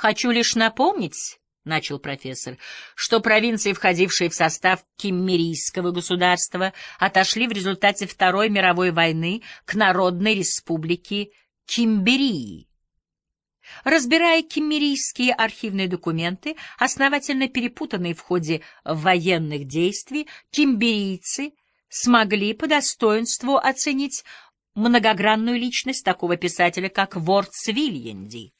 Хочу лишь напомнить, — начал профессор, — что провинции, входившие в состав Киммерийского государства, отошли в результате Второй мировой войны к Народной республике Кимберии. Разбирая киммерийские архивные документы, основательно перепутанные в ходе военных действий, кимберийцы смогли по достоинству оценить многогранную личность такого писателя, как Вордс Вильянди.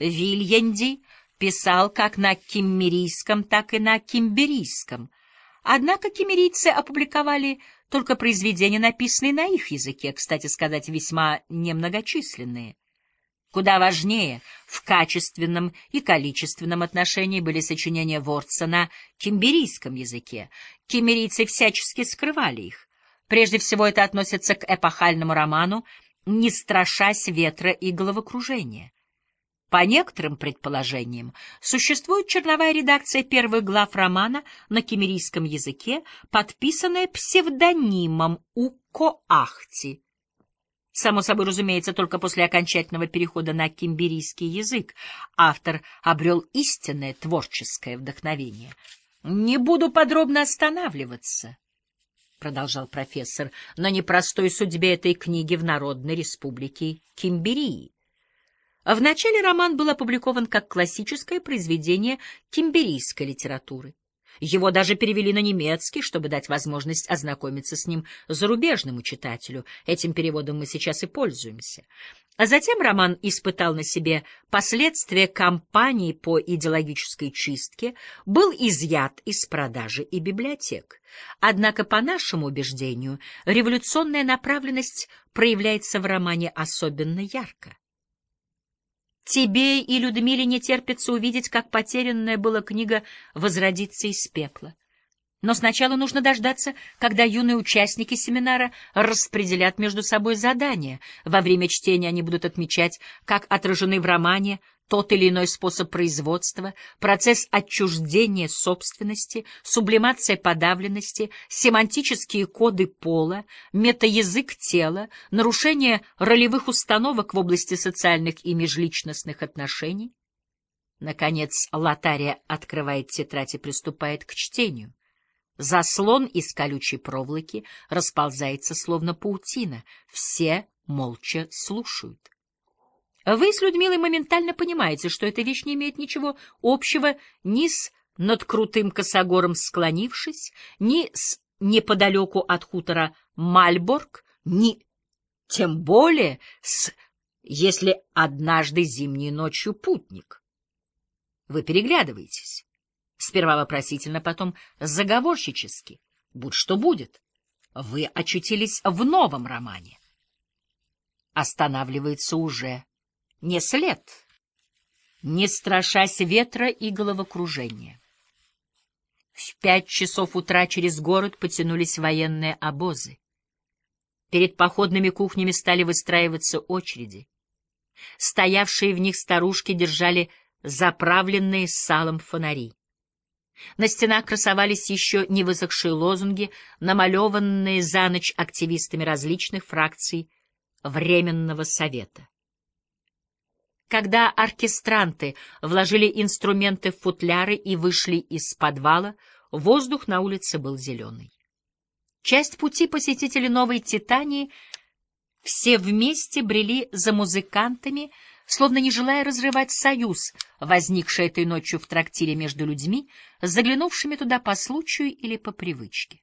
Вильянди писал как на киммерийском, так и на кимберийском. Однако киммерийцы опубликовали только произведения, написанные на их языке, кстати сказать, весьма немногочисленные. Куда важнее в качественном и количественном отношении были сочинения Ворца на кимберийском языке. Киммерийцы всячески скрывали их. Прежде всего это относится к эпохальному роману «Не страшась ветра и головокружения». По некоторым предположениям, существует черновая редакция первых глав романа на кемерийском языке, подписанная псевдонимом Укоахти. Само собой разумеется, только после окончательного перехода на кимберийский язык автор обрел истинное творческое вдохновение. «Не буду подробно останавливаться», — продолжал профессор, — «на непростой судьбе этой книги в Народной Республике Кимберии. Вначале роман был опубликован как классическое произведение кимберийской литературы. Его даже перевели на немецкий, чтобы дать возможность ознакомиться с ним зарубежному читателю. Этим переводом мы сейчас и пользуемся. А затем роман испытал на себе последствия кампании по идеологической чистке, был изъят из продажи и библиотек. Однако, по нашему убеждению, революционная направленность проявляется в романе особенно ярко. Тебе и Людмиле не терпится увидеть, как потерянная была книга возродится из пепла. Но сначала нужно дождаться, когда юные участники семинара распределят между собой задания. Во время чтения они будут отмечать, как отражены в романе тот или иной способ производства, процесс отчуждения собственности, сублимация подавленности, семантические коды пола, метаязык тела, нарушение ролевых установок в области социальных и межличностных отношений. Наконец, Лотария открывает тетрадь и приступает к чтению. Заслон из колючей проволоки расползается, словно паутина. Все молча слушают. Вы с Людмилой моментально понимаете, что эта вещь не имеет ничего общего ни с над крутым косогором склонившись, ни с неподалеку от хутора Мальборг, ни тем более с «если однажды зимней ночью путник». Вы переглядываетесь. Сперва вопросительно, потом заговорщически. Будь что будет. Вы очутились в новом романе. Останавливается уже не след, не страшась ветра и головокружения. В пять часов утра через город потянулись военные обозы. Перед походными кухнями стали выстраиваться очереди. Стоявшие в них старушки держали заправленные салом фонари. На стенах красовались еще не высохшие лозунги, намалеванные за ночь активистами различных фракций Временного Совета. Когда оркестранты вложили инструменты в футляры и вышли из подвала, воздух на улице был зеленый. Часть пути посетители Новой Титании все вместе брели за музыкантами, словно не желая разрывать союз, возникший этой ночью в трактире между людьми, заглянувшими туда по случаю или по привычке.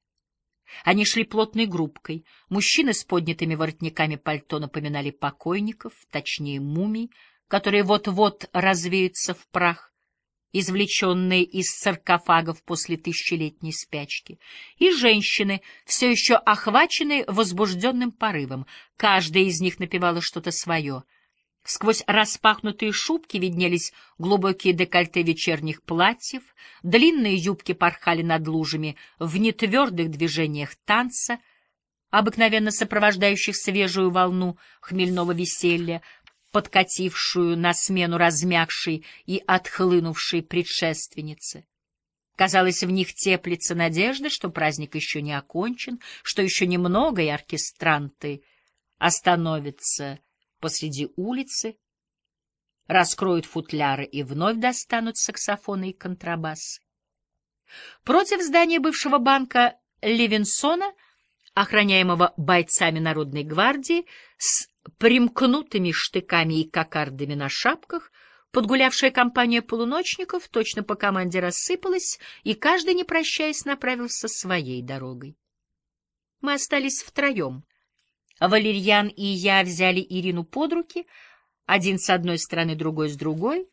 Они шли плотной группкой, мужчины с поднятыми воротниками пальто напоминали покойников, точнее мумий, которые вот-вот развеются в прах, извлеченные из саркофагов после тысячелетней спячки, и женщины, все еще охваченные возбужденным порывом. Каждая из них напевала что-то свое. Сквозь распахнутые шубки виднелись глубокие декольте вечерних платьев, длинные юбки порхали над лужами в нетвердых движениях танца, обыкновенно сопровождающих свежую волну хмельного веселья, подкатившую на смену размягшей и отхлынувшей предшественнице. Казалось, в них теплится надежда, что праздник еще не окончен, что еще немного, и оркестранты остановятся посреди улицы. раскроют футляры и вновь достанут саксофоны и контрабасы. Против здания бывшего банка Левинсона, охраняемого бойцами Народной гвардии, с примкнутыми штыками и кокардами на шапках, подгулявшая компания полуночников точно по команде рассыпалась, и каждый, не прощаясь, направился своей дорогой. Мы остались втроем. Валерьян и я взяли Ирину под руки, один с одной стороны, другой с другой.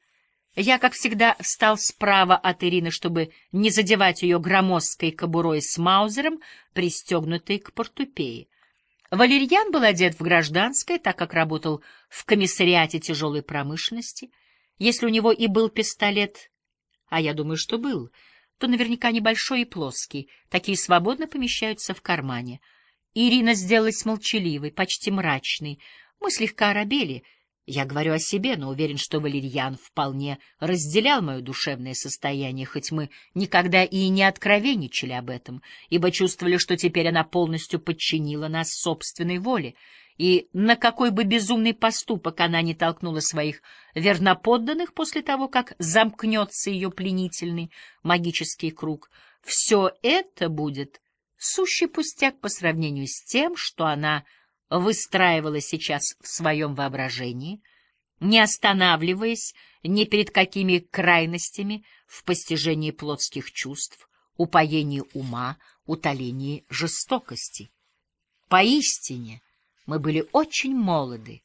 Я, как всегда, встал справа от Ирины, чтобы не задевать ее громоздкой кобурой с маузером, пристегнутой к портупее. Валерьян был одет в гражданское, так как работал в комиссариате тяжелой промышленности. Если у него и был пистолет, а я думаю, что был, то наверняка небольшой и плоский, такие свободно помещаются в кармане. Ирина сделалась молчаливой, почти мрачной. Мы слегка оробели — я говорю о себе, но уверен, что Валерьян вполне разделял мое душевное состояние, хоть мы никогда и не откровенничали об этом, ибо чувствовали, что теперь она полностью подчинила нас собственной воле, и на какой бы безумный поступок она не толкнула своих верноподданных после того, как замкнется ее пленительный магический круг, все это будет сущий пустяк по сравнению с тем, что она выстраивала сейчас в своем воображении, не останавливаясь ни перед какими крайностями в постижении плотских чувств, упоении ума, утолении жестокости. Поистине мы были очень молоды,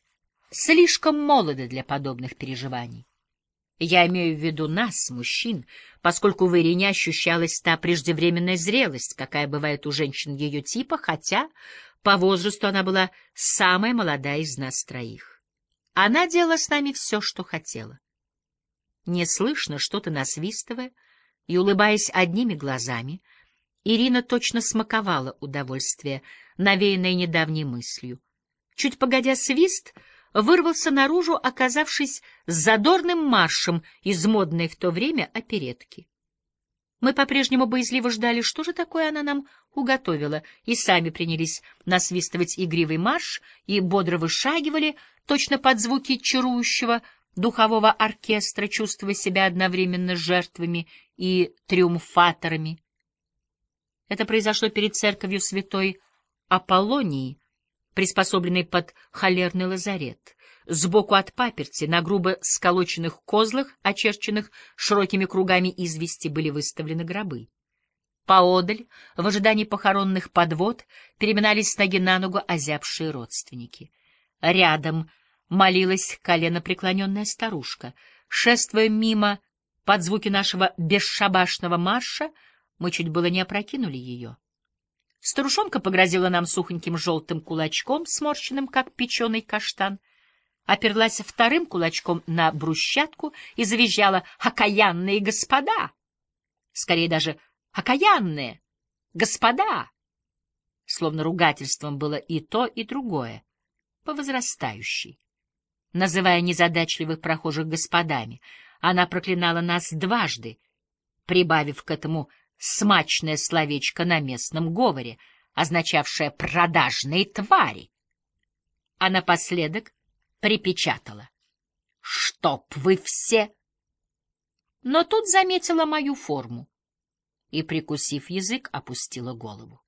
слишком молоды для подобных переживаний. Я имею в виду нас, мужчин, поскольку в Ирине ощущалась та преждевременная зрелость, какая бывает у женщин ее типа, хотя по возрасту она была самая молодая из нас троих. Она делала с нами все, что хотела. Неслышно, что-то насвистывая и улыбаясь одними глазами, Ирина точно смаковала удовольствие, навеянное недавней мыслью. Чуть погодя свист вырвался наружу, оказавшись задорным маршем из модной в то время оперетки. Мы по-прежнему боязливо ждали, что же такое она нам уготовила, и сами принялись насвистывать игривый марш и бодро вышагивали, точно под звуки чарующего духового оркестра, чувствуя себя одновременно жертвами и триумфаторами. Это произошло перед церковью святой Аполлонии, приспособленной под холерный лазарет. Сбоку от паперти на грубо сколоченных козлах, очерченных широкими кругами извести, были выставлены гробы. Поодаль, в ожидании похоронных подвод, переминались с ноги на ногу озябшие родственники. Рядом молилась коленопреклоненная старушка. Шествуя мимо под звуки нашего бесшабашного марша, мы чуть было не опрокинули ее. Старушонка погрозила нам сухоньким желтым кулачком, сморщенным, как печеный каштан, оперлась вторым кулачком на брусчатку и завизжала «Окаянные господа!» Скорее даже «Окаянные господа!» Словно ругательством было и то, и другое, по возрастающей. Называя незадачливых прохожих господами, она проклинала нас дважды, прибавив к этому смачное словечко на местном говоре, означавшее «продажные твари». А напоследок припечатала. «Чтоб вы все!» Но тут заметила мою форму и, прикусив язык, опустила голову.